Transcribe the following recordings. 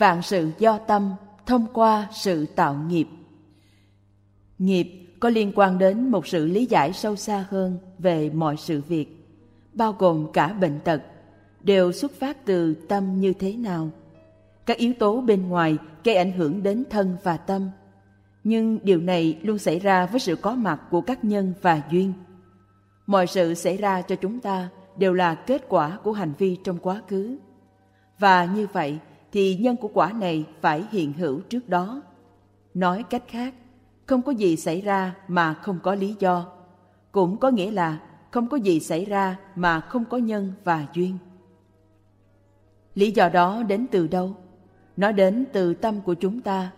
Vạn sự do tâm thông qua sự tạo nghiệp. Nghiệp có liên quan đến một sự lý giải sâu xa hơn về mọi sự việc, bao gồm cả bệnh tật, đều xuất phát từ tâm như thế nào. Các yếu tố bên ngoài gây ảnh hưởng đến thân và tâm, nhưng điều này luôn xảy ra với sự có mặt của các nhân và duyên. Mọi sự xảy ra cho chúng ta đều là kết quả của hành vi trong quá khứ. Và như vậy thì nhân của quả này phải hiện hữu trước đó. Nói cách khác, không có gì xảy ra mà không có lý do. Cũng có nghĩa là không có gì xảy ra mà không có nhân và duyên. Lý do đó đến từ đâu? Nó đến từ tâm của chúng ta.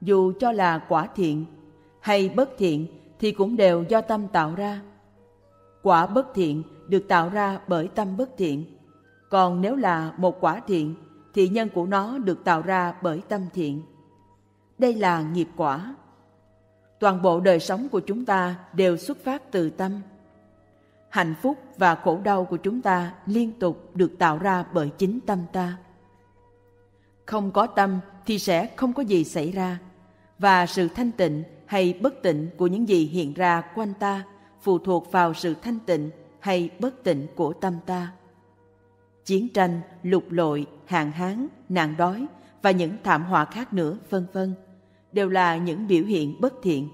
Dù cho là quả thiện hay bất thiện thì cũng đều do tâm tạo ra. Quả bất thiện được tạo ra bởi tâm bất thiện. Còn nếu là một quả thiện thì nhân của nó được tạo ra bởi tâm thiện. Đây là nghiệp quả. Toàn bộ đời sống của chúng ta đều xuất phát từ tâm. Hạnh phúc và khổ đau của chúng ta liên tục được tạo ra bởi chính tâm ta. Không có tâm thì sẽ không có gì xảy ra, và sự thanh tịnh hay bất tịnh của những gì hiện ra quanh ta phụ thuộc vào sự thanh tịnh hay bất tịnh của tâm ta. Chiến tranh, lục lội, hạn hán, nạn đói và những thảm họa khác nữa, vân vân, đều là những biểu hiện bất thiện.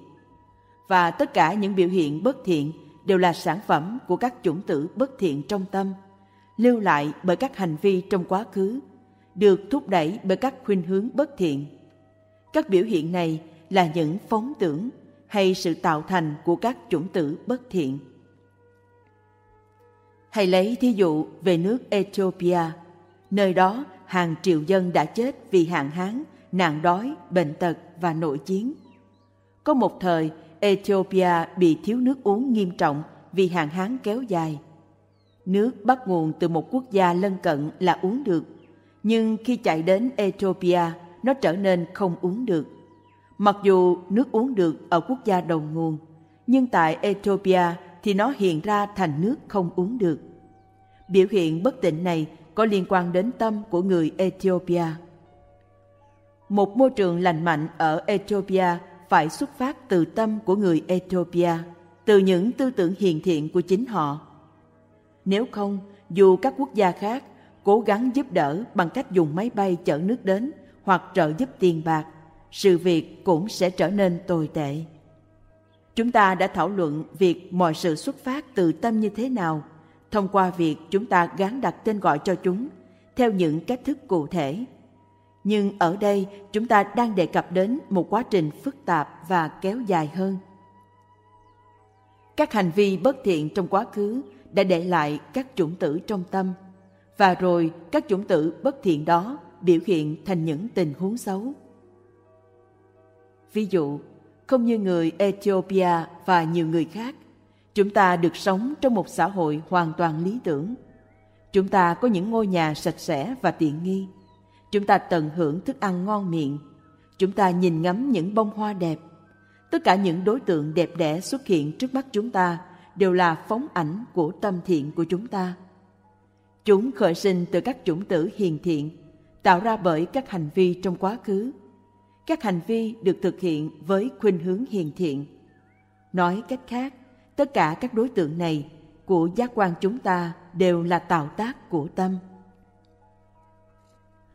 Và tất cả những biểu hiện bất thiện đều là sản phẩm của các chủng tử bất thiện trong tâm, lưu lại bởi các hành vi trong quá khứ, được thúc đẩy bởi các khuynh hướng bất thiện. Các biểu hiện này là những phóng tưởng hay sự tạo thành của các chủng tử bất thiện. Hãy lấy thí dụ về nước Ethiopia, nơi đó hàng triệu dân đã chết vì hạn hán, nạn đói, bệnh tật và nội chiến. Có một thời, Ethiopia bị thiếu nước uống nghiêm trọng vì hạn hán kéo dài. Nước bắt nguồn từ một quốc gia lân cận là uống được, nhưng khi chạy đến Ethiopia, nó trở nên không uống được. Mặc dù nước uống được ở quốc gia đầu nguồn, nhưng tại Ethiopia thì nó hiện ra thành nước không uống được. Biểu hiện bất tịnh này có liên quan đến tâm của người Ethiopia. Một môi trường lành mạnh ở Ethiopia phải xuất phát từ tâm của người Ethiopia, từ những tư tưởng hiền thiện của chính họ. Nếu không, dù các quốc gia khác cố gắng giúp đỡ bằng cách dùng máy bay chở nước đến hoặc trợ giúp tiền bạc, sự việc cũng sẽ trở nên tồi tệ. Chúng ta đã thảo luận việc mọi sự xuất phát từ tâm như thế nào thông qua việc chúng ta gán đặt tên gọi cho chúng theo những cách thức cụ thể. Nhưng ở đây chúng ta đang đề cập đến một quá trình phức tạp và kéo dài hơn. Các hành vi bất thiện trong quá khứ đã để lại các chủng tử trong tâm và rồi các chủng tử bất thiện đó biểu hiện thành những tình huống xấu. Ví dụ, không như người Ethiopia và nhiều người khác, chúng ta được sống trong một xã hội hoàn toàn lý tưởng. Chúng ta có những ngôi nhà sạch sẽ và tiện nghi. Chúng ta tận hưởng thức ăn ngon miệng. Chúng ta nhìn ngắm những bông hoa đẹp. Tất cả những đối tượng đẹp đẽ xuất hiện trước mắt chúng ta đều là phóng ảnh của tâm thiện của chúng ta. Chúng khởi sinh từ các chủng tử hiền thiện, tạo ra bởi các hành vi trong quá khứ. Các hành vi được thực hiện với khuynh hướng hiền thiện. Nói cách khác, tất cả các đối tượng này của giác quan chúng ta đều là tạo tác của tâm.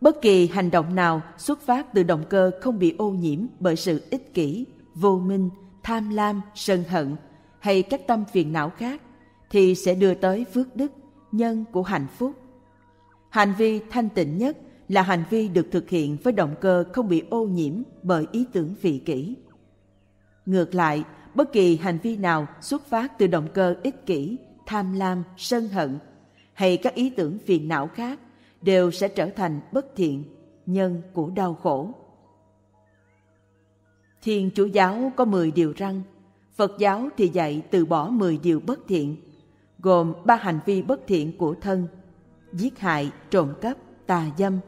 Bất kỳ hành động nào xuất phát từ động cơ không bị ô nhiễm bởi sự ích kỷ, vô minh, tham lam, sân hận hay các tâm phiền não khác thì sẽ đưa tới phước đức, nhân của hạnh phúc. Hành vi thanh tịnh nhất là hành vi được thực hiện với động cơ không bị ô nhiễm bởi ý tưởng vị kỷ. Ngược lại, bất kỳ hành vi nào xuất phát từ động cơ ích kỷ, tham lam, sân hận hay các ý tưởng phiền não khác đều sẽ trở thành bất thiện, nhân của đau khổ. Thiên Chúa giáo có 10 điều răn, Phật giáo thì dạy từ bỏ 10 điều bất thiện, gồm ba hành vi bất thiện của thân, giết hại, trộm cắp, tà dâm,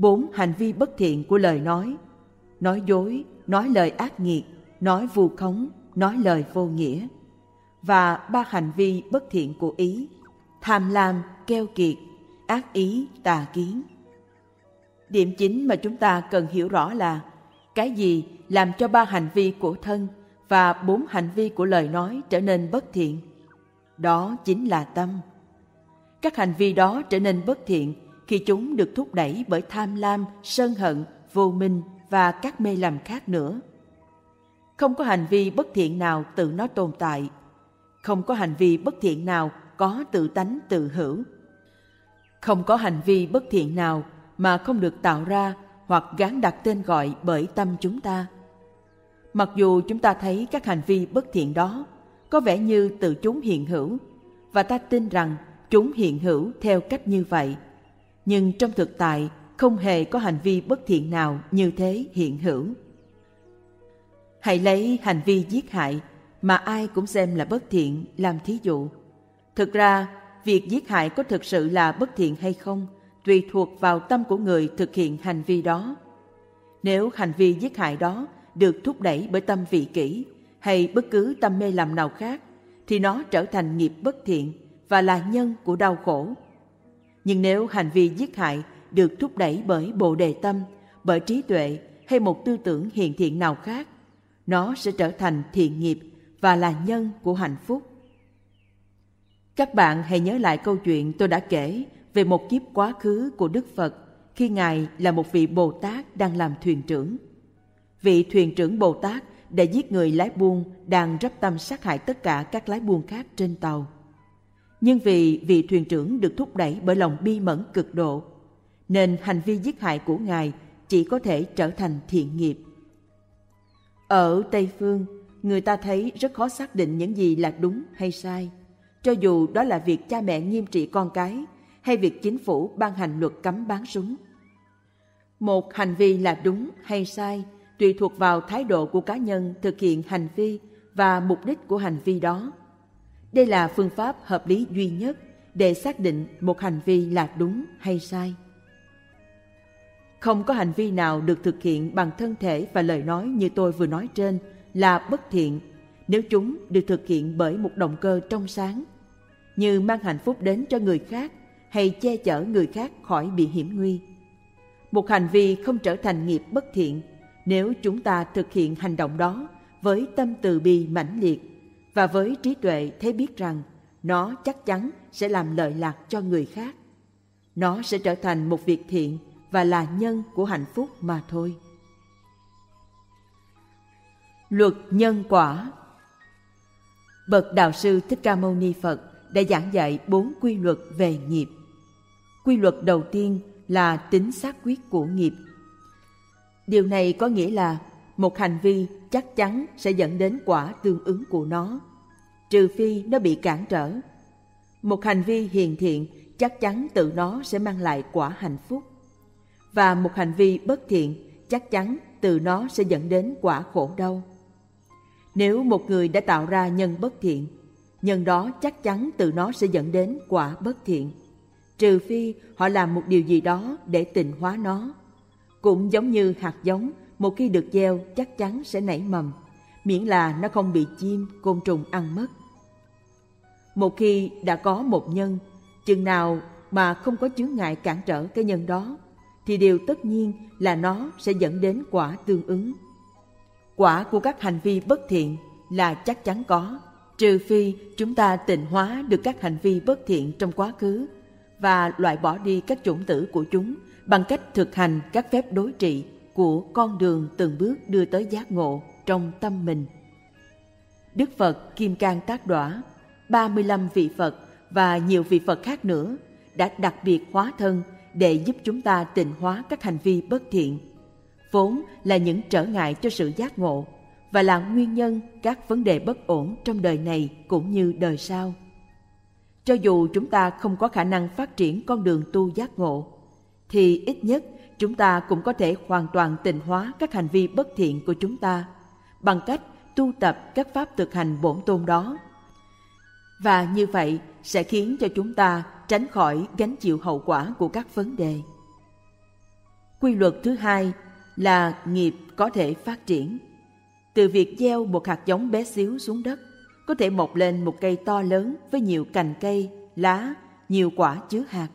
bốn hành vi bất thiện của lời nói, nói dối, nói lời ác nghiệt, nói vu khống, nói lời vô nghĩa, và ba hành vi bất thiện của ý, tham lam, keo kiệt, ác ý, tà kiến. Điểm chính mà chúng ta cần hiểu rõ là cái gì làm cho ba hành vi của thân và bốn hành vi của lời nói trở nên bất thiện. Đó chính là tâm. Các hành vi đó trở nên bất thiện khi chúng được thúc đẩy bởi tham lam, sân hận, vô minh và các mê lầm khác nữa. Không có hành vi bất thiện nào tự nó tồn tại. Không có hành vi bất thiện nào có tự tánh tự hữu. Không có hành vi bất thiện nào mà không được tạo ra hoặc gán đặt tên gọi bởi tâm chúng ta. Mặc dù chúng ta thấy các hành vi bất thiện đó có vẻ như tự chúng hiện hữu và ta tin rằng chúng hiện hữu theo cách như vậy, nhưng trong thực tại không hề có hành vi bất thiện nào như thế hiện hữu. Hãy lấy hành vi giết hại mà ai cũng xem là bất thiện làm thí dụ. Thực ra, việc giết hại có thực sự là bất thiện hay không tùy thuộc vào tâm của người thực hiện hành vi đó. Nếu hành vi giết hại đó được thúc đẩy bởi tâm vị kỷ hay bất cứ tâm mê lầm nào khác, thì nó trở thành nghiệp bất thiện và là nhân của đau khổ. Nhưng nếu hành vi giết hại được thúc đẩy bởi bồ đề tâm, bởi trí tuệ hay một tư tưởng hiền thiện nào khác, nó sẽ trở thành thiện nghiệp và là nhân của hạnh phúc. Các bạn hãy nhớ lại câu chuyện tôi đã kể về một kiếp quá khứ của Đức Phật khi Ngài là một vị Bồ Tát đang làm thuyền trưởng. Vị thuyền trưởng Bồ Tát đã giết người lái buôn đang rắp tâm sát hại tất cả các lái buôn khác trên tàu. Nhưng vì vị thuyền trưởng được thúc đẩy bởi lòng bi mẫn cực độ, nên hành vi giết hại của Ngài chỉ có thể trở thành thiện nghiệp. Ở Tây Phương, người ta thấy rất khó xác định những gì là đúng hay sai, cho dù đó là việc cha mẹ nghiêm trị con cái hay việc chính phủ ban hành luật cấm bán súng. Một hành vi là đúng hay sai tùy thuộc vào thái độ của cá nhân thực hiện hành vi và mục đích của hành vi đó. Đây là phương pháp hợp lý duy nhất để xác định một hành vi là đúng hay sai. Không có hành vi nào được thực hiện bằng thân thể và lời nói như tôi vừa nói trên là bất thiện nếu chúng được thực hiện bởi một động cơ trong sáng, như mang hạnh phúc đến cho người khác hay che chở người khác khỏi bị hiểm nguy. Một hành vi không trở thành nghiệp bất thiện nếu chúng ta thực hiện hành động đó với tâm từ bi mãnh liệt và với trí tuệ thấy biết rằng, nó chắc chắn sẽ làm lợi lạc cho người khác. Nó sẽ trở thành một việc thiện và là nhân của hạnh phúc mà thôi. Luật nhân quả Bậc Đạo sư Thích Ca Mâu Ni Phật đã giảng dạy bốn quy luật về nghiệp. Quy luật đầu tiên là tính xác quyết của nghiệp. Điều này có nghĩa là một hành vi chắc chắn sẽ dẫn đến quả tương ứng của nó, trừ phi nó bị cản trở. Một hành vi hiền thiện chắc chắn tự nó sẽ mang lại quả hạnh phúc. Và một hành vi bất thiện chắc chắn từ nó sẽ dẫn đến quả khổ đau. Nếu một người đã tạo ra nhân bất thiện, nhân đó chắc chắn từ nó sẽ dẫn đến quả bất thiện trừ phi họ làm một điều gì đó để tịnh hóa nó. Cũng giống như hạt giống, một khi được gieo chắc chắn sẽ nảy mầm, miễn là nó không bị chim, côn trùng ăn mất. Một khi đã có một nhân, chừng nào mà không có chướng ngại cản trở cái nhân đó, thì điều tất nhiên là nó sẽ dẫn đến quả tương ứng. Quả của các hành vi bất thiện là chắc chắn có, trừ phi chúng ta tịnh hóa được các hành vi bất thiện trong quá khứ và loại bỏ đi các chủng tử của chúng bằng cách thực hành các phép đối trị của con đường từng bước đưa tới giác ngộ trong tâm mình. Đức Phật Kim Cang Tác Đỏa, 35 vị Phật và nhiều vị Phật khác nữa đã đặc biệt hóa thân để giúp chúng ta tịnh hóa các hành vi bất thiện, vốn là những trở ngại cho sự giác ngộ và là nguyên nhân các vấn đề bất ổn trong đời này cũng như đời sau. Cho dù chúng ta không có khả năng phát triển con đường tu giác ngộ, thì ít nhất chúng ta cũng có thể hoàn toàn tịnh hóa các hành vi bất thiện của chúng ta bằng cách tu tập các pháp thực hành bổn tôn đó. Và như vậy sẽ khiến cho chúng ta tránh khỏi gánh chịu hậu quả của các vấn đề. Quy luật thứ hai là nghiệp có thể phát triển. Từ việc gieo một hạt giống bé xíu xuống đất, có thể mọc lên một cây to lớn với nhiều cành cây, lá, nhiều quả chứa hạt.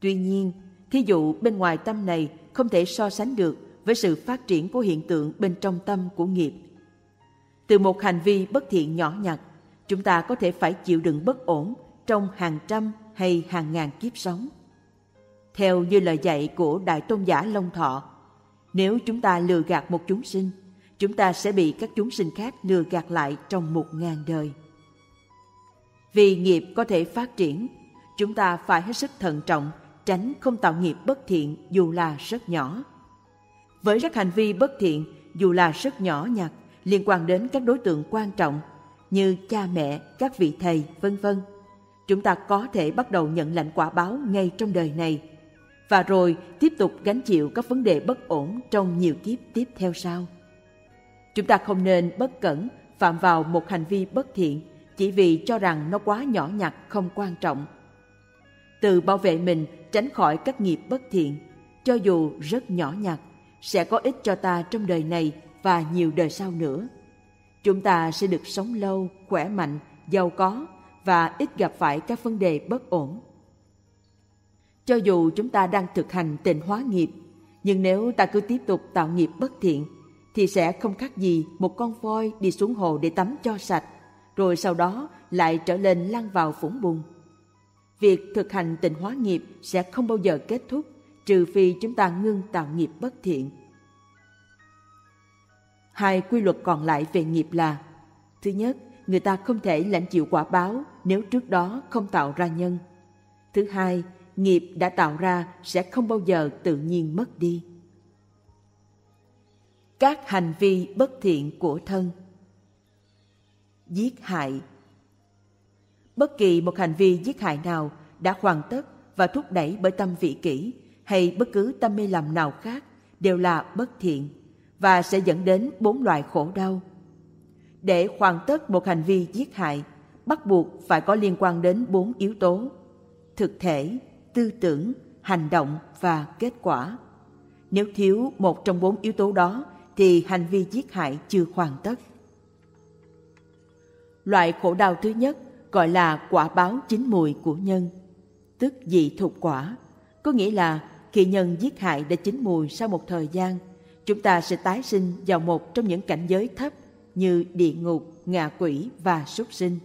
Tuy nhiên, Thí dụ bên ngoài tâm này không thể so sánh được với sự phát triển của hiện tượng bên trong tâm của nghiệp. Từ một hành vi bất thiện nhỏ nhặt, chúng ta có thể phải chịu đựng bất ổn trong hàng trăm hay hàng ngàn kiếp sống. Theo như lời dạy của Đại Tôn giả Long Thọ, nếu chúng ta lừa gạt một chúng sinh, chúng ta sẽ bị các chúng sinh khác lừa gạt lại trong một ngàn đời. Vì nghiệp có thể phát triển, chúng ta phải hết sức thận trọng, tránh không tạo nghiệp bất thiện dù là rất nhỏ. Với các hành vi bất thiện, dù là rất nhỏ nhặt, liên quan đến các đối tượng quan trọng như cha mẹ, các vị thầy, vân vân, chúng ta có thể bắt đầu nhận lãnh quả báo ngay trong đời này và rồi tiếp tục gánh chịu các vấn đề bất ổn trong nhiều kiếp tiếp theo sau. Chúng ta không nên bất cẩn phạm vào một hành vi bất thiện chỉ vì cho rằng nó quá nhỏ nhặt không quan trọng. Tự bảo vệ mình tránh khỏi các nghiệp bất thiện, cho dù rất nhỏ nhặt, sẽ có ích cho ta trong đời này và nhiều đời sau nữa. Chúng ta sẽ được sống lâu, khỏe mạnh, giàu có và ít gặp phải các vấn đề bất ổn. Cho dù chúng ta đang thực hành tịnh hóa nghiệp, nhưng nếu ta cứ tiếp tục tạo nghiệp bất thiện, thì sẽ không khác gì một con voi đi xuống hồ để tắm cho sạch, rồi sau đó lại trở lên lăn vào phủng bùn. Việc thực hành tịnh hóa nghiệp sẽ không bao giờ kết thúc trừ phi chúng ta ngưng tạo nghiệp bất thiện. Hai quy luật còn lại về nghiệp là Thứ nhất, người ta không thể lãnh chịu quả báo nếu trước đó không tạo ra nhân. Thứ hai, nghiệp đã tạo ra sẽ không bao giờ tự nhiên mất đi. Các hành vi bất thiện của thân Giết hại Bất kỳ một hành vi giết hại nào đã hoàn tất và thúc đẩy bởi tâm vị kỷ hay bất cứ tâm mê lầm nào khác đều là bất thiện và sẽ dẫn đến bốn loại khổ đau. Để hoàn tất một hành vi giết hại, bắt buộc phải có liên quan đến bốn yếu tố: thực thể, tư tưởng, hành động và kết quả. Nếu thiếu một trong bốn yếu tố đó thì hành vi giết hại chưa hoàn tất. Loại khổ đau thứ nhất gọi là quả báo chín mùi của nhân, tức dị thục quả, có nghĩa là khi nhân giết hại đã chín mùi sau một thời gian, chúng ta sẽ tái sinh vào một trong những cảnh giới thấp như địa ngục, ngạ quỷ và súc sinh.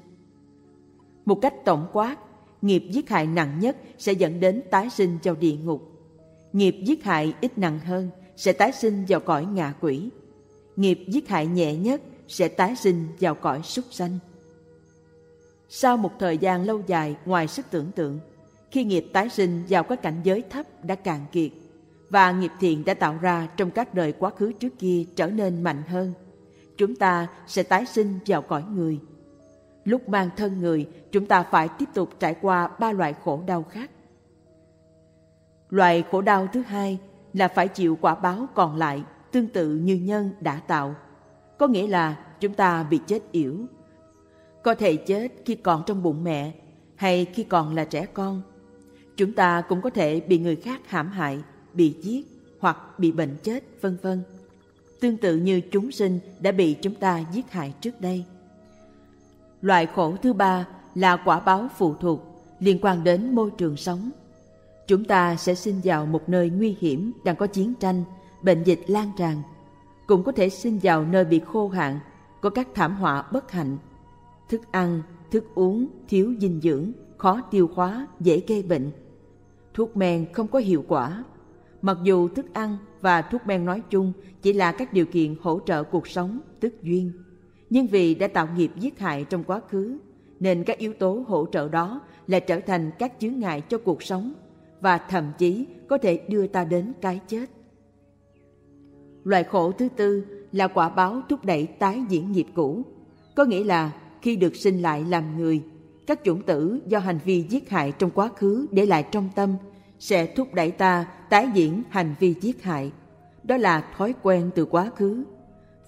Một cách tổng quát, nghiệp giết hại nặng nhất sẽ dẫn đến tái sinh vào địa ngục. Nghiệp giết hại ít nặng hơn sẽ tái sinh vào cõi ngạ quỷ. Nghiệp giết hại nhẹ nhất sẽ tái sinh vào cõi súc sanh. Sau một thời gian lâu dài ngoài sức tưởng tượng, khi nghiệp tái sinh vào các cảnh giới thấp đã cạn kiệt và nghiệp thiện đã tạo ra trong các đời quá khứ trước kia trở nên mạnh hơn, chúng ta sẽ tái sinh vào cõi người. Lúc mang thân người, chúng ta phải tiếp tục trải qua ba loại khổ đau khác. Loại khổ đau thứ hai là phải chịu quả báo còn lại tương tự như nhân đã tạo. Có nghĩa là chúng ta bị chết yểu. Có thể chết khi còn trong bụng mẹ hay khi còn là trẻ con. Chúng ta cũng có thể bị người khác hãm hại, bị giết hoặc bị bệnh chết, vân vân. Tương tự như chúng sinh đã bị chúng ta giết hại trước đây. Loại khổ thứ ba là quả báo phụ thuộc liên quan đến môi trường sống. Chúng ta sẽ sinh vào một nơi nguy hiểm đang có chiến tranh, bệnh dịch lan tràn. Cũng có thể sinh vào nơi bị khô hạn, có các thảm họa bất hạnh. Thức ăn, thức uống thiếu dinh dưỡng, khó tiêu hóa, dễ gây bệnh. Thuốc men không có hiệu quả. Mặc dù thức ăn và thuốc men nói chung chỉ là các điều kiện hỗ trợ cuộc sống, tức duyên nhưng vì đã tạo nghiệp giết hại trong quá khứ nên các yếu tố hỗ trợ đó lại trở thành các chướng ngại cho cuộc sống và thậm chí có thể đưa ta đến cái chết. Loại khổ thứ tư là quả báo thúc đẩy tái diễn nghiệp cũ, có nghĩa là khi được sinh lại làm người, các chủng tử do hành vi giết hại trong quá khứ để lại trong tâm sẽ thúc đẩy ta tái diễn hành vi giết hại. Đó là thói quen từ quá khứ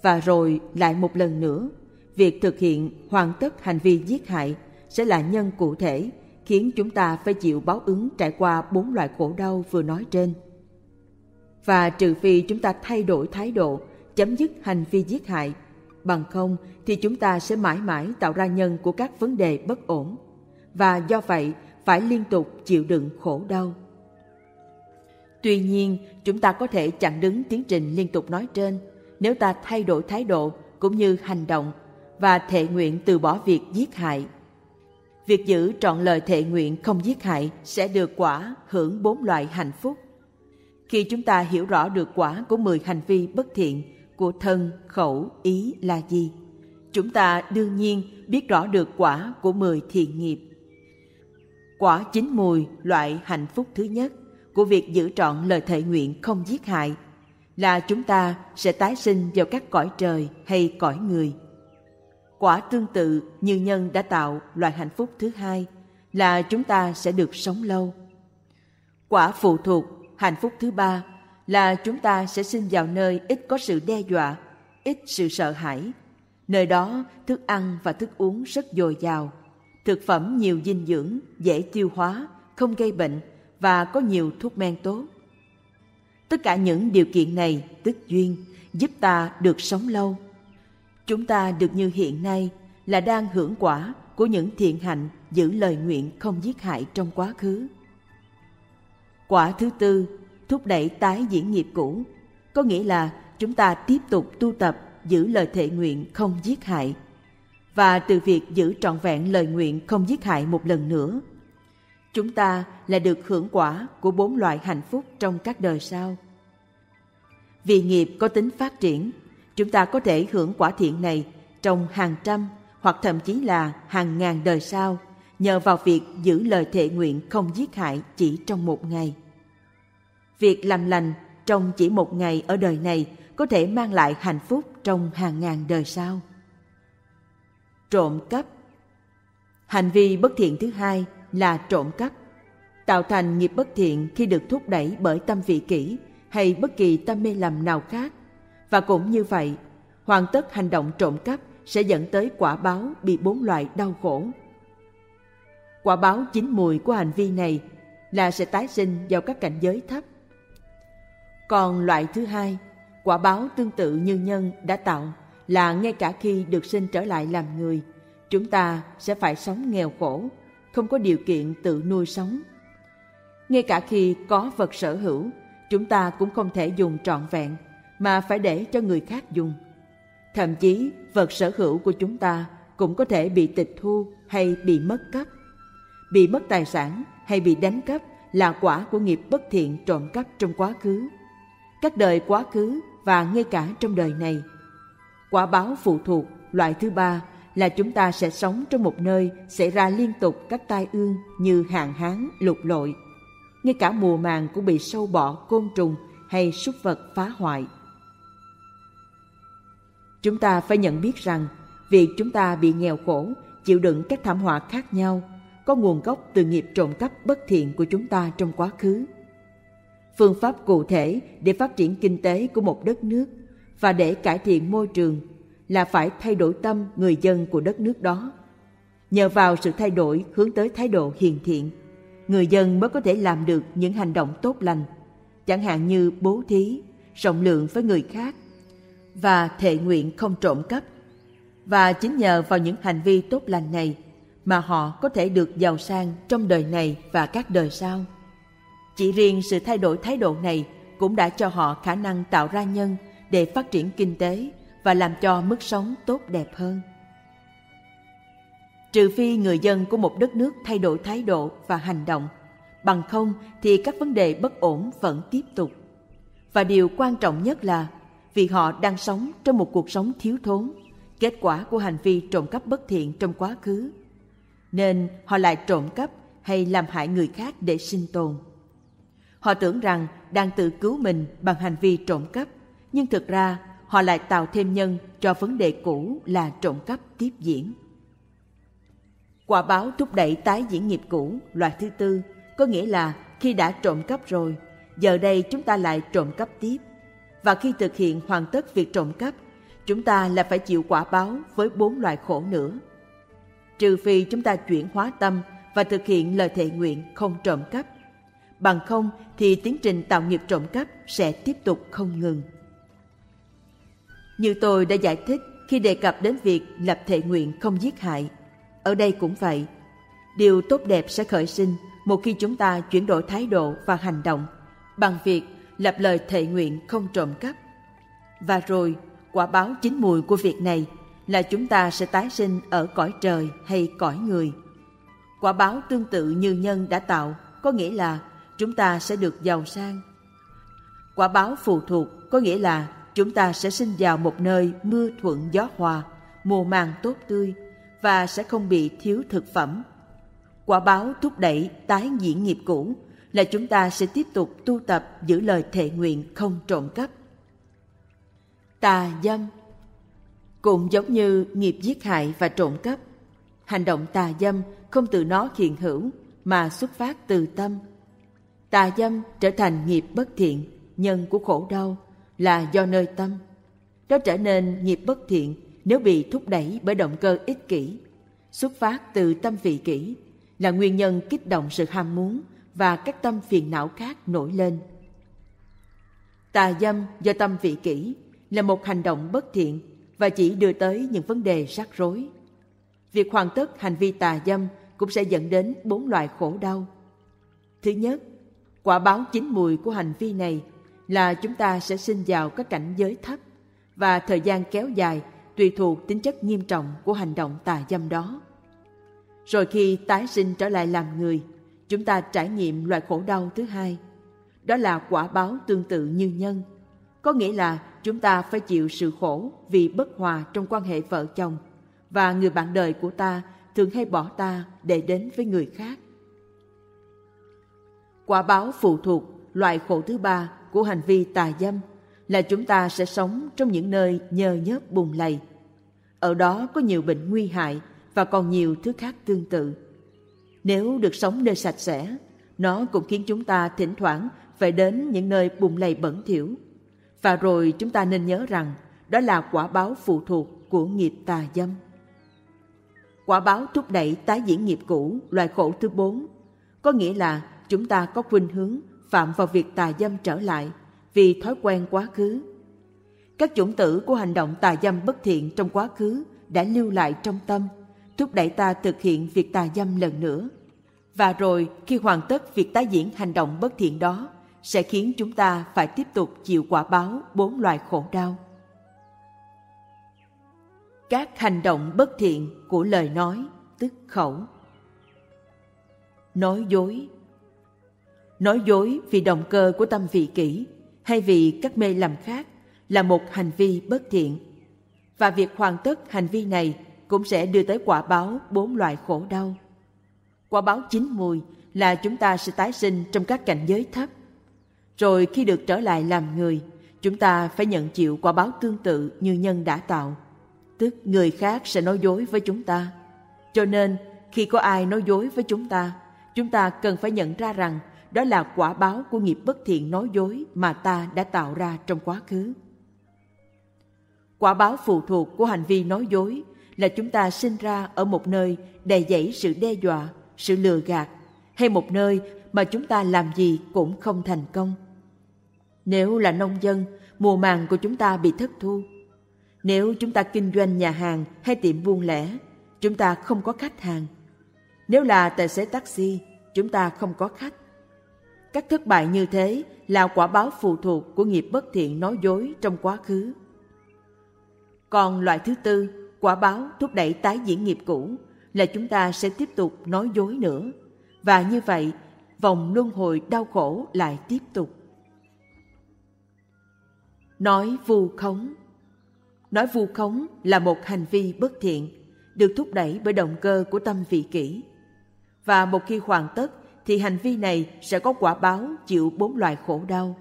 và rồi lại một lần nữa, việc thực hiện hoàn tất hành vi giết hại sẽ là nhân cụ thể khiến chúng ta phải chịu báo ứng trải qua bốn loại khổ đau vừa nói trên. Và trừ phi chúng ta thay đổi thái độ, chấm dứt hành vi giết hại, bằng không thì chúng ta sẽ mãi mãi tạo ra nhân của các vấn đề bất ổn và do vậy phải liên tục chịu đựng khổ đau. Tuy nhiên, chúng ta có thể chặn đứng tiến trình liên tục nói trên nếu ta thay đổi thái độ cũng như hành động và thệ nguyện từ bỏ việc giết hại. Việc giữ trọn lời thệ nguyện không giết hại sẽ được quả hưởng bốn loại hạnh phúc. Khi chúng ta hiểu rõ được quả của mười hành vi bất thiện của thân, khẩu, ý là gì, chúng ta đương nhiên biết rõ được quả của mười thiện nghiệp. Quả chín mùi loại hạnh phúc thứ nhất của việc giữ trọn lời thệ nguyện không giết hại là chúng ta sẽ tái sinh vào các cõi trời hay cõi người. Quả tương tự như nhân đã tạo loại hạnh phúc thứ hai là chúng ta sẽ được sống lâu. Quả phụ thuộc hạnh phúc thứ ba là chúng ta sẽ sinh vào nơi ít có sự đe dọa, ít sự sợ hãi. Nơi đó thức ăn và thức uống rất dồi dào, thực phẩm nhiều dinh dưỡng, dễ tiêu hóa, không gây bệnh và có nhiều thuốc men tốt. Tất cả những điều kiện này, tức duyên, giúp ta được sống lâu. Chúng ta được như hiện nay là đang hưởng quả của những thiện hạnh giữ lời nguyện không giết hại trong quá khứ. Quả thứ tư, thúc đẩy tái diễn nghiệp cũ, có nghĩa là chúng ta tiếp tục tu tập giữ lời thệ nguyện không giết hại. Và từ việc giữ trọn vẹn lời nguyện không giết hại một lần nữa, chúng ta là được hưởng quả của bốn loại hạnh phúc trong các đời sau. Vì nghiệp có tính phát triển, chúng ta có thể hưởng quả thiện này trong hàng trăm hoặc thậm chí là hàng ngàn đời sau nhờ vào việc giữ lời thệ nguyện không giết hại chỉ trong một ngày. Việc làm lành trong chỉ một ngày ở đời này có thể mang lại hạnh phúc trong hàng ngàn đời sau. Trộm cắp Hành vi bất thiện thứ hai là trộm cắp. Tạo thành nghiệp bất thiện khi được thúc đẩy bởi tâm vị kỷ hay bất kỳ tâm mê lầm nào khác. Và cũng như vậy, hoàn tất hành động trộm cắp sẽ dẫn tới quả báo bị bốn loại đau khổ. Quả báo chín mùi của hành vi này là sẽ tái sinh vào các cảnh giới thấp. Còn loại thứ hai, quả báo tương tự như nhân đã tạo là ngay cả khi được sinh trở lại làm người, chúng ta sẽ phải sống nghèo khổ, không có điều kiện tự nuôi sống. Ngay cả khi có vật sở hữu, chúng ta cũng không thể dùng trọn vẹn, mà phải để cho người khác dùng. Thậm chí, vật sở hữu của chúng ta cũng có thể bị tịch thu hay bị mất cấp. Bị mất tài sản hay bị đánh cắp là quả của nghiệp bất thiện trộm cắp trong quá khứ. Các đời quá khứ và ngay cả trong đời này. Quả báo phụ thuộc loại thứ ba là chúng ta sẽ sống trong một nơi xảy ra liên tục các tai ương như hạn hán, lục lội. Ngay cả mùa màng cũng bị sâu bọ, côn trùng hay súc vật phá hoại. Chúng ta phải nhận biết rằng việc chúng ta bị nghèo khổ, chịu đựng các thảm họa khác nhau có nguồn gốc từ nghiệp trộm cắp bất thiện của chúng ta trong quá khứ. Phương pháp cụ thể để phát triển kinh tế của một đất nước và để cải thiện môi trường là phải thay đổi tâm người dân của đất nước đó. Nhờ vào sự thay đổi hướng tới thái độ hiền thiện, người dân mới có thể làm được những hành động tốt lành, chẳng hạn như bố thí, rộng lượng với người khác và thệ nguyện không trộm cắp. Và chính nhờ vào những hành vi tốt lành này mà họ có thể được giàu sang trong đời này và các đời sau. Chỉ riêng sự thay đổi thái độ này cũng đã cho họ khả năng tạo ra nhân để phát triển kinh tế và làm cho mức sống tốt đẹp hơn. Trừ phi người dân của một đất nước thay đổi thái độ và hành động, bằng không thì các vấn đề bất ổn vẫn tiếp tục. Và điều quan trọng nhất là vì họ đang sống trong một cuộc sống thiếu thốn, kết quả của hành vi trộm cắp bất thiện trong quá khứ. Nên họ lại trộm cắp hay làm hại người khác để sinh tồn. Họ tưởng rằng đang tự cứu mình bằng hành vi trộm cắp, nhưng thực ra họ lại tạo thêm nhân cho vấn đề cũ là trộm cắp tiếp diễn. Quả báo thúc đẩy tái diễn nghiệp cũ loại thứ tư có nghĩa là khi đã trộm cắp rồi, giờ đây chúng ta lại trộm cắp tiếp và khi thực hiện hoàn tất việc trộm cắp, chúng ta là phải chịu quả báo với bốn loại khổ nữa. Trừ phi chúng ta chuyển hóa tâm và thực hiện lời thệ nguyện không trộm cắp. Bằng không thì tiến trình tạo nghiệp trộm cắp sẽ tiếp tục không ngừng. Như tôi đã giải thích khi đề cập đến việc lập thệ nguyện không giết hại. Ở đây cũng vậy. Điều tốt đẹp sẽ khởi sinh một khi chúng ta chuyển đổi thái độ và hành động bằng việc lập lời thệ nguyện không trộm cắp. Và rồi, quả báo chín mùi của việc này là chúng ta sẽ tái sinh ở cõi trời hay cõi người. Quả báo tương tự như nhân đã tạo, có nghĩa là chúng ta sẽ được giàu sang. Quả báo phụ thuộc có nghĩa là chúng ta sẽ sinh vào một nơi mưa thuận gió hòa, mùa màng tốt tươi và sẽ không bị thiếu thực phẩm. Quả báo thúc đẩy tái diễn nghiệp cũ là chúng ta sẽ tiếp tục tu tập giữ lời thệ nguyện không trộm cắp. Tà dâm cũng giống như nghiệp giết hại và trộm cắp. Hành động tà dâm không từ nó hiện hữu mà xuất phát từ tâm. Tà dâm trở thành nghiệp bất thiện, nhân của khổ đau là do nơi tâm. Nó trở nên nghiệp bất thiện nếu bị thúc đẩy bởi động cơ ích kỷ, xuất phát từ tâm vị kỷ, là nguyên nhân kích động sự ham muốn và các tâm phiền não khác nổi lên. Tà dâm do tâm vị kỷ là một hành động bất thiện và chỉ đưa tới những vấn đề rắc rối. Việc hoàn tất hành vi tà dâm cũng sẽ dẫn đến bốn loại khổ đau. Thứ nhất, quả báo chín mùi của hành vi này là chúng ta sẽ sinh vào các cảnh giới thấp và thời gian kéo dài tùy thuộc tính chất nghiêm trọng của hành động tà dâm đó. Rồi khi tái sinh trở lại làm người, chúng ta trải nghiệm loại khổ đau thứ hai. Đó là quả báo tương tự như nhân. Có nghĩa là chúng ta phải chịu sự khổ vì bất hòa trong quan hệ vợ chồng và người bạn đời của ta thường hay bỏ ta để đến với người khác. Quả báo phụ thuộc loại khổ thứ ba của hành vi tà dâm là chúng ta sẽ sống trong những nơi nhơ nhớp bùn lầy. Ở đó có nhiều bệnh nguy hại và còn nhiều thứ khác tương tự. Nếu được sống nơi sạch sẽ, nó cũng khiến chúng ta thỉnh thoảng phải đến những nơi bùn lầy bẩn thỉu. Và rồi chúng ta nên nhớ rằng đó là quả báo phụ thuộc của nghiệp tà dâm. Quả báo thúc đẩy tái diễn nghiệp cũ, loại khổ thứ bốn, có nghĩa là chúng ta có khuynh hướng phạm vào việc tà dâm trở lại vì thói quen quá khứ. Các chủng tử của hành động tà dâm bất thiện trong quá khứ đã lưu lại trong tâm, thúc đẩy ta thực hiện việc tà dâm lần nữa. Và rồi khi hoàn tất việc tái diễn hành động bất thiện đó, sẽ khiến chúng ta phải tiếp tục chịu quả báo bốn loại khổ đau. Các hành động bất thiện của lời nói, tức khẩu. Nói dối Nói dối vì động cơ của tâm vị kỷ hay vì các mê lầm khác là một hành vi bất thiện. Và việc hoàn tất hành vi này cũng sẽ đưa tới quả báo bốn loại khổ đau. Quả báo chín mùi là chúng ta sẽ tái sinh trong các cảnh giới thấp. Rồi khi được trở lại làm người, chúng ta phải nhận chịu quả báo tương tự như nhân đã tạo. Tức người khác sẽ nói dối với chúng ta. Cho nên, khi có ai nói dối với chúng ta, chúng ta cần phải nhận ra rằng đó là quả báo của nghiệp bất thiện nói dối mà ta đã tạo ra trong quá khứ. Quả báo phụ thuộc của hành vi nói dối là chúng ta sinh ra ở một nơi đầy dẫy sự đe dọa, sự lừa gạt hay một nơi mà chúng ta làm gì cũng không thành công. Nếu là nông dân, mùa màng của chúng ta bị thất thu. Nếu chúng ta kinh doanh nhà hàng hay tiệm buôn lẻ, chúng ta không có khách hàng. Nếu là tài xế taxi, chúng ta không có khách. Các thất bại như thế là quả báo phụ thuộc của nghiệp bất thiện nói dối trong quá khứ. Còn loại thứ tư, quả báo thúc đẩy tái diễn nghiệp cũ là chúng ta sẽ tiếp tục nói dối nữa. Và như vậy, vòng luân hồi đau khổ lại tiếp tục. Nói vu khống Nói vu khống là một hành vi bất thiện, được thúc đẩy bởi động cơ của tâm vị kỷ. Và một khi hoàn tất thì hành vi này sẽ có quả báo chịu bốn loại khổ đau.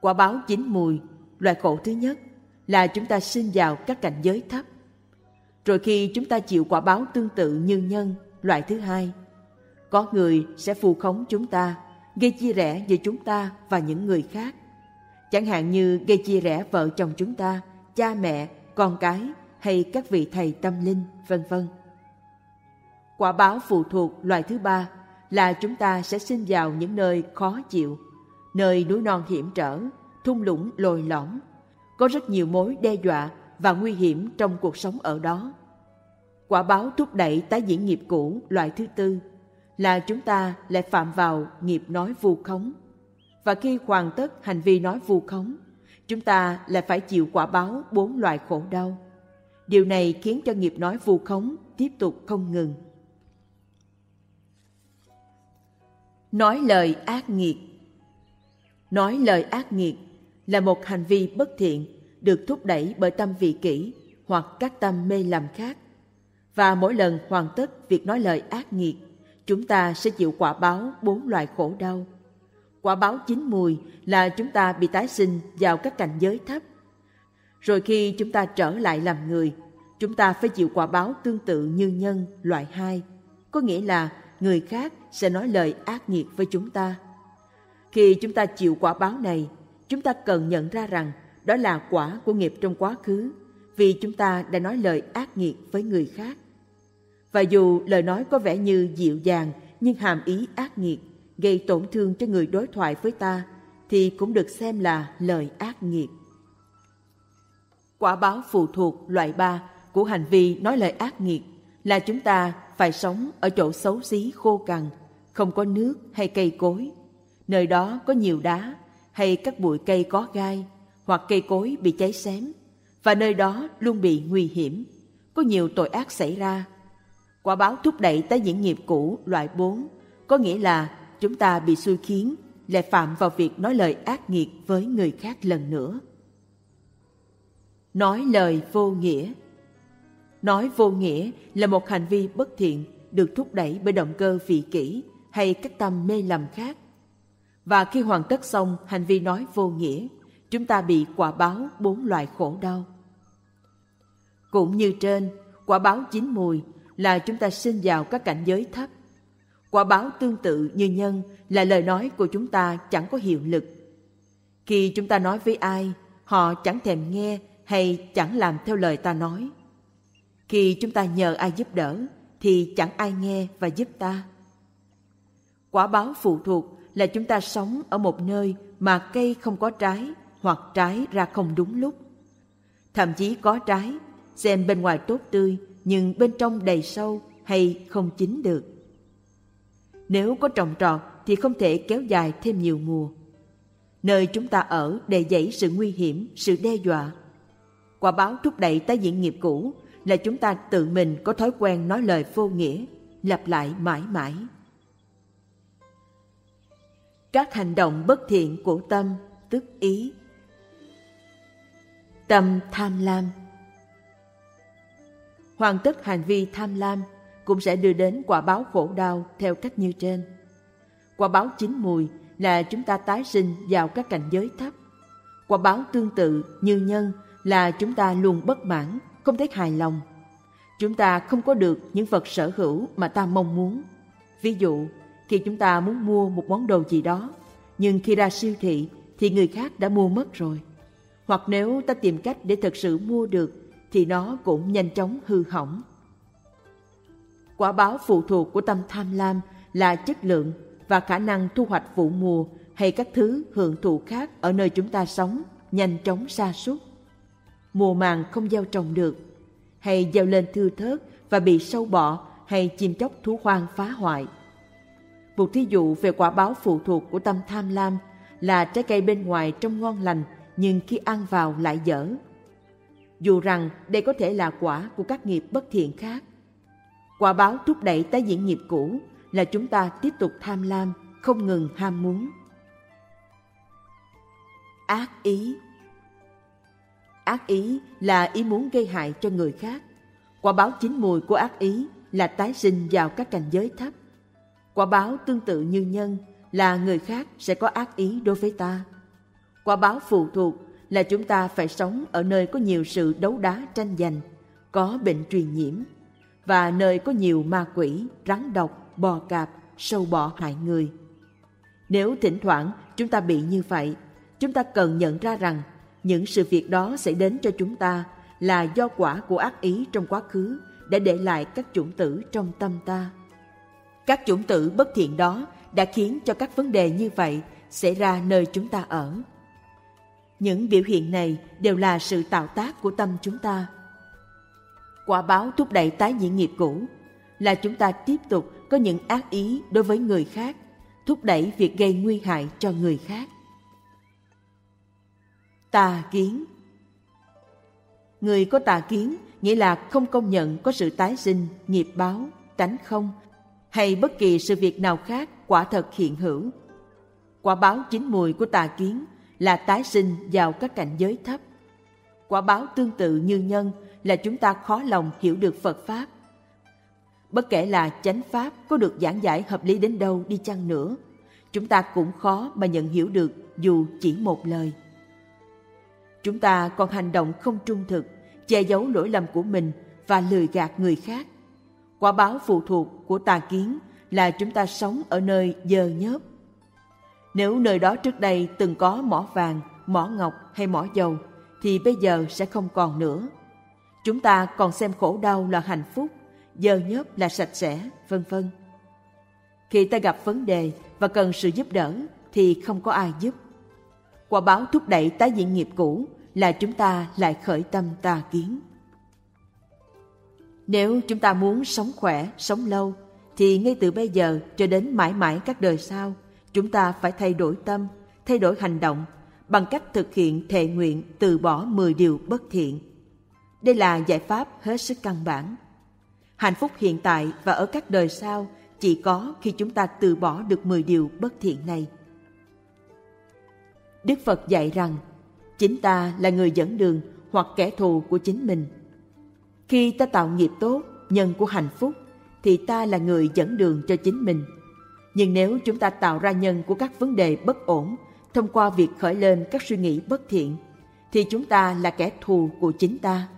Quả báo chín mùi, loại khổ thứ nhất là chúng ta sinh vào các cảnh giới thấp. Rồi khi chúng ta chịu quả báo tương tự như nhân, loại thứ hai, có người sẽ phù khống chúng ta, gây chia rẽ giữa chúng ta và những người khác. Chẳng hạn như gây chia rẽ vợ chồng chúng ta, cha mẹ, con cái hay các vị thầy tâm linh, vân vân. Quả báo phụ thuộc loại thứ ba là chúng ta sẽ sinh vào những nơi khó chịu, nơi núi non hiểm trở, thung lũng lồi lõm, có rất nhiều mối đe dọa và nguy hiểm trong cuộc sống ở đó. Quả báo thúc đẩy tái diễn nghiệp cũ loại thứ tư là chúng ta lại phạm vào nghiệp nói vu khống. và khi hoàn tất hành vi nói vu khống, chúng ta lại phải chịu quả báo bốn loại khổ đau. Điều này khiến cho nghiệp nói vu khống tiếp tục không ngừng. Nói lời ác nghiệt Nói lời ác nghiệt là một hành vi bất thiện được thúc đẩy bởi tâm vị kỷ hoặc các tâm mê lầm khác. Và mỗi lần hoàn tất việc nói lời ác nghiệt, chúng ta sẽ chịu quả báo bốn loại khổ đau. Quả báo chín mùi là chúng ta bị tái sinh vào các cảnh giới thấp. Rồi khi chúng ta trở lại làm người, chúng ta phải chịu quả báo tương tự như nhân loại hai, có nghĩa là người khác sẽ nói lời ác nghiệt với chúng ta. Khi chúng ta chịu quả báo này, chúng ta cần nhận ra rằng đó là quả của nghiệp trong quá khứ vì chúng ta đã nói lời ác nghiệt với người khác. Và dù lời nói có vẻ như dịu dàng nhưng hàm ý ác nghiệt, gây tổn thương cho người đối thoại với ta thì cũng được xem là lời ác nghiệt. Quả báo phụ thuộc loại ba của hành vi nói lời ác nghiệt là chúng ta phải sống ở chỗ xấu xí khô cằn, không có nước hay cây cối. Nơi đó có nhiều đá hay các bụi cây có gai hoặc cây cối bị cháy xém và nơi đó luôn bị nguy hiểm, có nhiều tội ác xảy ra. Quả báo thúc đẩy tới những nghiệp cũ loại 4, có nghĩa là chúng ta bị xui khiến, lại phạm vào việc nói lời ác nghiệt với người khác lần nữa. Nói lời vô nghĩa Nói vô nghĩa là một hành vi bất thiện được thúc đẩy bởi động cơ vị kỷ hay các tâm mê lầm khác. Và khi hoàn tất xong hành vi nói vô nghĩa, chúng ta bị quả báo bốn loại khổ đau. Cũng như trên, quả báo chín mùi là chúng ta sinh vào các cảnh giới thấp. Quả báo tương tự như nhân là lời nói của chúng ta chẳng có hiệu lực. Khi chúng ta nói với ai, họ chẳng thèm nghe hay chẳng làm theo lời ta nói. Khi chúng ta nhờ ai giúp đỡ, thì chẳng ai nghe và giúp ta. Quả báo phụ thuộc là chúng ta sống ở một nơi mà cây không có trái hoặc trái ra không đúng lúc. Thậm chí có trái, xem bên ngoài tốt tươi nhưng bên trong đầy sâu hay không chín được. Nếu có trồng trọt thì không thể kéo dài thêm nhiều mùa. Nơi chúng ta ở đầy dẫy sự nguy hiểm, sự đe dọa. Quả báo thúc đẩy tái diễn nghiệp cũ là chúng ta tự mình có thói quen nói lời vô nghĩa, lặp lại mãi mãi. Các hành động bất thiện của tâm, tức ý. Tâm tham lam Hoàn tất hành vi tham lam cũng sẽ đưa đến quả báo khổ đau theo cách như trên. Quả báo chín mùi là chúng ta tái sinh vào các cảnh giới thấp. Quả báo tương tự như nhân là chúng ta luôn bất mãn, không thấy hài lòng. Chúng ta không có được những vật sở hữu mà ta mong muốn. Ví dụ, khi chúng ta muốn mua một món đồ gì đó, nhưng khi ra siêu thị thì người khác đã mua mất rồi. Hoặc nếu ta tìm cách để thực sự mua được thì nó cũng nhanh chóng hư hỏng. Quả báo phụ thuộc của tâm tham lam là chất lượng và khả năng thu hoạch vụ mùa hay các thứ hưởng thụ khác ở nơi chúng ta sống nhanh chóng sa sút mùa màng không gieo trồng được, hay gieo lên thưa thớt và bị sâu bọ hay chim chóc thú hoang phá hoại. Một thí dụ về quả báo phụ thuộc của tâm tham lam là trái cây bên ngoài trông ngon lành nhưng khi ăn vào lại dở. Dù rằng đây có thể là quả của các nghiệp bất thiện khác. Quả báo thúc đẩy tái diễn nghiệp cũ là chúng ta tiếp tục tham lam, không ngừng ham muốn. Ác ý Ác ý là ý muốn gây hại cho người khác. Quả báo chín mùi của ác ý là tái sinh vào các cảnh giới thấp. Quả báo tương tự như nhân là người khác sẽ có ác ý đối với ta. Quả báo phụ thuộc là chúng ta phải sống ở nơi có nhiều sự đấu đá tranh giành, có bệnh truyền nhiễm và nơi có nhiều ma quỷ, rắn độc, bò cạp, sâu bọ hại người. Nếu thỉnh thoảng chúng ta bị như vậy, chúng ta cần nhận ra rằng những sự việc đó sẽ đến cho chúng ta là do quả của ác ý trong quá khứ đã để lại các chủng tử trong tâm ta. Các chủng tử bất thiện đó đã khiến cho các vấn đề như vậy xảy ra nơi chúng ta ở. Những biểu hiện này đều là sự tạo tác của tâm chúng ta. Quả báo thúc đẩy tái diễn nghiệp cũ là chúng ta tiếp tục có những ác ý đối với người khác, thúc đẩy việc gây nguy hại cho người khác. Tà kiến Người có tà kiến nghĩa là không công nhận có sự tái sinh, nghiệp báo, tánh không hay bất kỳ sự việc nào khác quả thật hiện hữu. Quả báo chín mùi của tà kiến là tái sinh vào các cảnh giới thấp. Quả báo tương tự như nhân là chúng ta khó lòng hiểu được Phật Pháp. Bất kể là chánh Pháp có được giảng giải hợp lý đến đâu đi chăng nữa, chúng ta cũng khó mà nhận hiểu được dù chỉ một lời. Chúng ta còn hành động không trung thực, che giấu lỗi lầm của mình và lừa gạt người khác. Quả báo phụ thuộc của tà kiến là chúng ta sống ở nơi dơ nhớp. Nếu nơi đó trước đây từng có mỏ vàng, mỏ ngọc hay mỏ dầu, thì bây giờ sẽ không còn nữa. Chúng ta còn xem khổ đau là hạnh phúc, dơ nhớp là sạch sẽ, vân vân. Khi ta gặp vấn đề và cần sự giúp đỡ thì không có ai giúp. Quả báo thúc đẩy tái diễn nghiệp cũ là chúng ta lại khởi tâm tà kiến. Nếu chúng ta muốn sống khỏe, sống lâu, thì ngay từ bây giờ cho đến mãi mãi các đời sau, chúng ta phải thay đổi tâm, thay đổi hành động bằng cách thực hiện thệ nguyện từ bỏ 10 điều bất thiện. Đây là giải pháp hết sức căn bản. Hạnh phúc hiện tại và ở các đời sau chỉ có khi chúng ta từ bỏ được 10 điều bất thiện này. Đức Phật dạy rằng, chính ta là người dẫn đường hoặc kẻ thù của chính mình. Khi ta tạo nghiệp tốt, nhân của hạnh phúc, thì ta là người dẫn đường cho chính mình. Nhưng nếu chúng ta tạo ra nhân của các vấn đề bất ổn thông qua việc khởi lên các suy nghĩ bất thiện, thì chúng ta là kẻ thù của chính ta.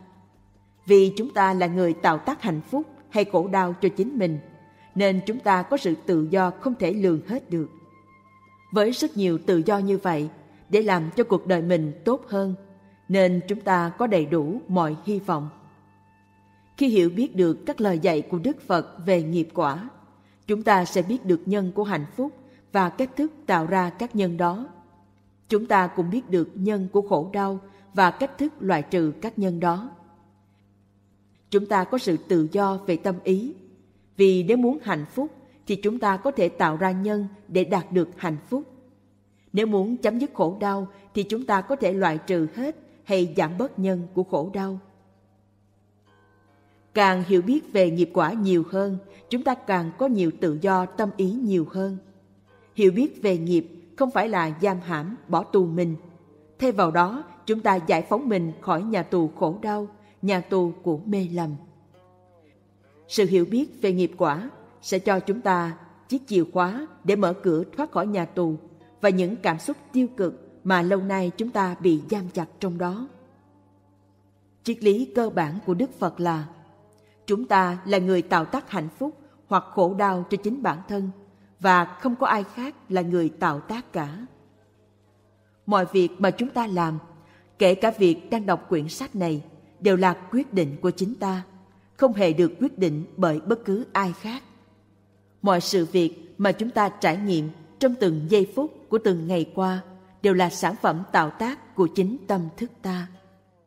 Vì chúng ta là người tạo tác hạnh phúc hay khổ đau cho chính mình, nên chúng ta có sự tự do không thể lường hết được. Với rất nhiều tự do như vậy, để làm cho cuộc đời mình tốt hơn, nên chúng ta có đầy đủ mọi hy vọng. Khi hiểu biết được các lời dạy của Đức Phật về nghiệp quả, chúng ta sẽ biết được nhân của hạnh phúc và cách thức tạo ra các nhân đó. Chúng ta cũng biết được nhân của khổ đau và cách thức loại trừ các nhân đó. Chúng ta có sự tự do về tâm ý, vì nếu muốn hạnh phúc thì chúng ta có thể tạo ra nhân để đạt được hạnh phúc. Nếu muốn chấm dứt khổ đau thì chúng ta có thể loại trừ hết hay giảm bớt nhân của khổ đau. Càng hiểu biết về nghiệp quả nhiều hơn, chúng ta càng có nhiều tự do tâm ý nhiều hơn. Hiểu biết về nghiệp không phải là giam hãm, bỏ tù mình. Thay vào đó, chúng ta giải phóng mình khỏi nhà tù khổ đau, nhà tù của mê lầm. Sự hiểu biết về nghiệp quả sẽ cho chúng ta chiếc chìa khóa để mở cửa thoát khỏi nhà tù và những cảm xúc tiêu cực mà lâu nay chúng ta bị giam chặt trong đó. Triết lý cơ bản của Đức Phật là chúng ta là người tạo tác hạnh phúc hoặc khổ đau cho chính bản thân và không có ai khác là người tạo tác cả. Mọi việc mà chúng ta làm, kể cả việc đang đọc quyển sách này, đều là quyết định của chính ta, không hề được quyết định bởi bất cứ ai khác. Mọi sự việc mà chúng ta trải nghiệm trong từng giây phút của từng ngày qua đều là sản phẩm tạo tác của chính tâm thức ta.